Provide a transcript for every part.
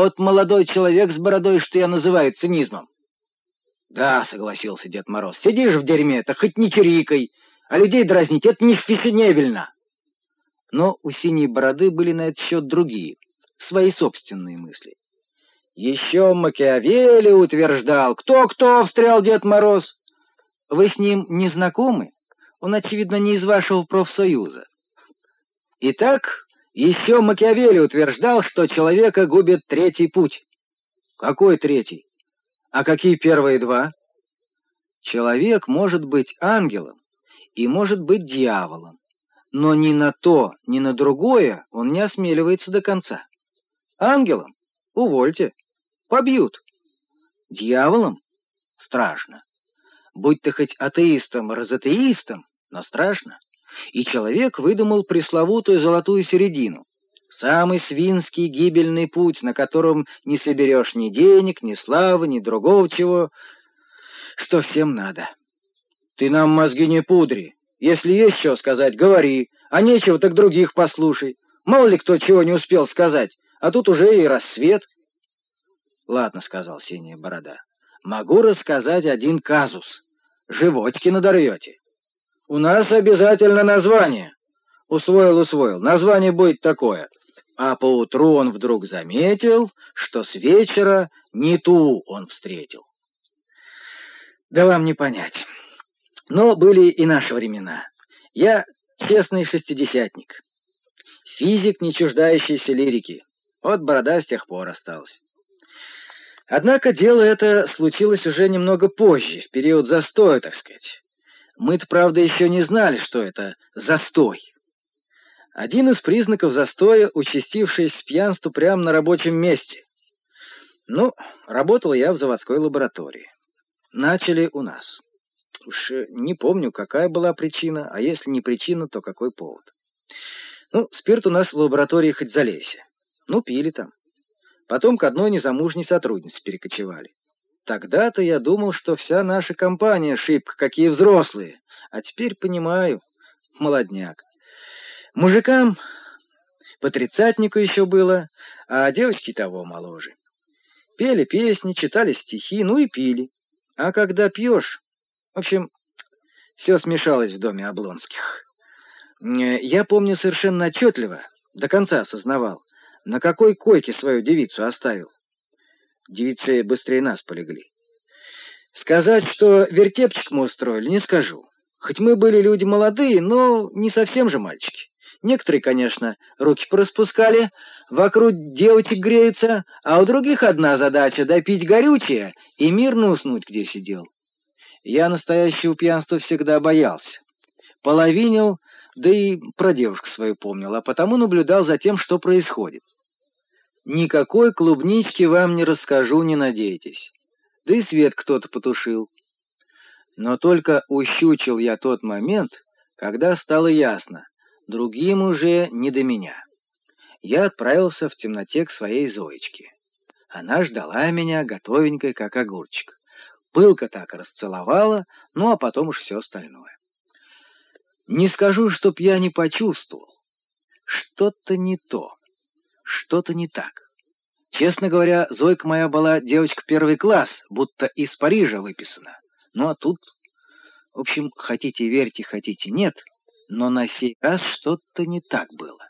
тот молодой человек с бородой, что я называю цинизмом. Да, согласился Дед Мороз, сидишь в дерьме, так хоть не чирикай, а людей дразнить — это не фешенебельно. Но у синей бороды были на этот счет другие, свои собственные мысли. Еще Макиавелли утверждал. Кто-кто, встрял Дед Мороз. Вы с ним не знакомы? Он, очевидно, не из вашего профсоюза. Итак, еще Макиавелли утверждал, что человека губит третий путь. Какой третий? А какие первые два? Человек может быть ангелом и может быть дьяволом, но ни на то, ни на другое он не осмеливается до конца. Ангелом? Увольте. Побьют. Дьяволом? Страшно. Будь ты хоть атеистом, разатеистом, но страшно. И человек выдумал пресловутую золотую середину. Самый свинский гибельный путь, на котором не соберешь ни денег, ни славы, ни другого чего, что всем надо. Ты нам мозги не пудри. Если есть что сказать, говори, а нечего, так других послушай. Мало ли кто чего не успел сказать, а тут уже и рассвет. «Ладно», — сказал Синяя Борода, — «могу рассказать один казус. Животики надорвете. У нас обязательно название». Усвоил, усвоил. Название будет такое. А поутру он вдруг заметил, что с вечера не ту он встретил. Да вам не понять. Но были и наши времена. Я честный шестидесятник. Физик, не чуждающийся лирики. Вот борода с тех пор осталась. Однако дело это случилось уже немного позже, в период застоя, так сказать. Мы-то, правда, еще не знали, что это застой. Один из признаков застоя — участившееся пьянство прямо на рабочем месте. Ну, работал я в заводской лаборатории. Начали у нас. Уж не помню, какая была причина, а если не причина, то какой повод. Ну, спирт у нас в лаборатории хоть залейся. Ну, пили там. Потом к одной незамужней сотруднице перекочевали. Тогда-то я думал, что вся наша компания шибко, какие взрослые. А теперь понимаю, молодняк. Мужикам по тридцатнику еще было, а девочки того моложе. Пели песни, читали стихи, ну и пили. А когда пьешь... В общем, все смешалось в доме Облонских. Я помню совершенно отчетливо, до конца осознавал, на какой койке свою девицу оставил. Девицы быстрее нас полегли. Сказать, что вертепчик мы устроили, не скажу. Хоть мы были люди молодые, но не совсем же мальчики. Некоторые, конечно, руки пораспускали, вокруг девочек греются, а у других одна задача — допить горючее и мирно уснуть, где сидел. Я настоящего пьянства всегда боялся. Половинил, да и про девушку свою помнил, а потому наблюдал за тем, что происходит. Никакой клубнички вам не расскажу, не надейтесь. Да и свет кто-то потушил. Но только ущучил я тот момент, когда стало ясно, другим уже не до меня. Я отправился в темноте к своей Зоечке. Она ждала меня, готовенькой, как огурчик. Пылка так расцеловала, ну а потом уж все остальное. Не скажу, чтоб я не почувствовал. Что-то не то, что-то не так. Честно говоря, Зойка моя была девочка первый класс, будто из Парижа выписана. Ну а тут, в общем, хотите верьте, хотите нет, но на сей раз что-то не так было.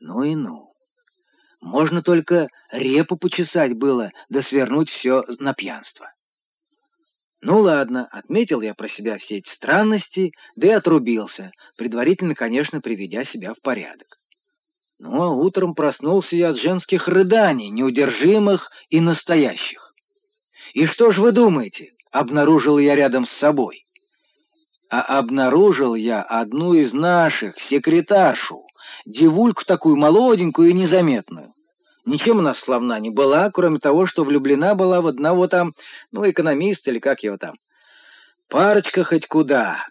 Ну и ну. Можно только репу почесать было, да свернуть все на пьянство. Ну ладно, отметил я про себя все эти странности, да и отрубился, предварительно, конечно, приведя себя в порядок. А утром проснулся я от женских рыданий, неудержимых и настоящих. И что ж вы думаете, обнаружил я рядом с собой? А обнаружил я одну из наших, секретаршу, девульку такую молоденькую и незаметную. Ничем она славна не была, кроме того, что влюблена была в одного там, ну, экономиста или как его там. Парочка хоть куда.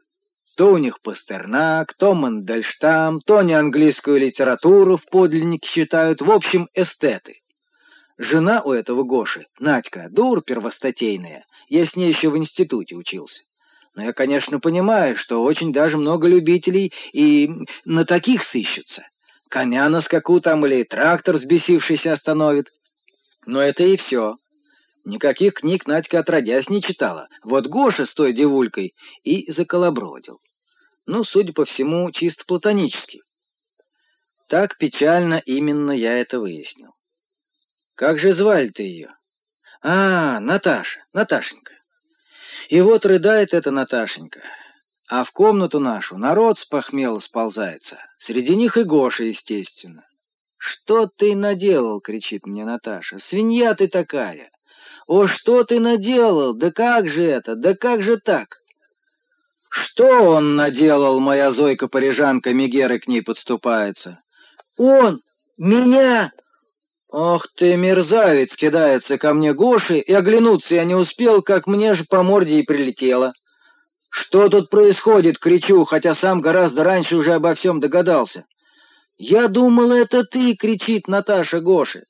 То у них Пастернак, то Мандельштам, то не английскую литературу в подлиннике считают, в общем, эстеты. Жена у этого Гоши, Надька, дур первостатейная, я с ней еще в институте учился. Но я, конечно, понимаю, что очень даже много любителей и на таких сыщутся. Коня на скаку там или трактор сбесившийся остановит. Но это и все. Никаких книг Надька отродясь не читала. Вот Гоша с той девулькой и заколобродил. Ну, судя по всему, чисто платонически. Так печально именно я это выяснил. Как же звали ты ее? А, Наташа, Наташенька. И вот рыдает эта Наташенька. А в комнату нашу народ с похмела сползается. Среди них и Гоша, естественно. «Что ты наделал?» — кричит мне Наташа. «Свинья ты такая!» «О, что ты наделал? Да как же это? Да как же так?» «Что он наделал?» — моя Зойка-парижанка Мегера к ней подступается. «Он! Меня!» «Ох ты, мерзавец!» — кидается ко мне Гоши, и оглянуться я не успел, как мне же по морде и прилетело. «Что тут происходит?» — кричу, хотя сам гораздо раньше уже обо всем догадался. «Я думал, это ты!» — кричит Наташа Гоши.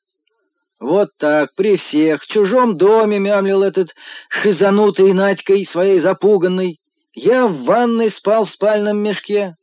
Вот так, при всех, в чужом доме мямлил этот шизанутый Надькой своей запуганной. Я в ванной спал в спальном мешке.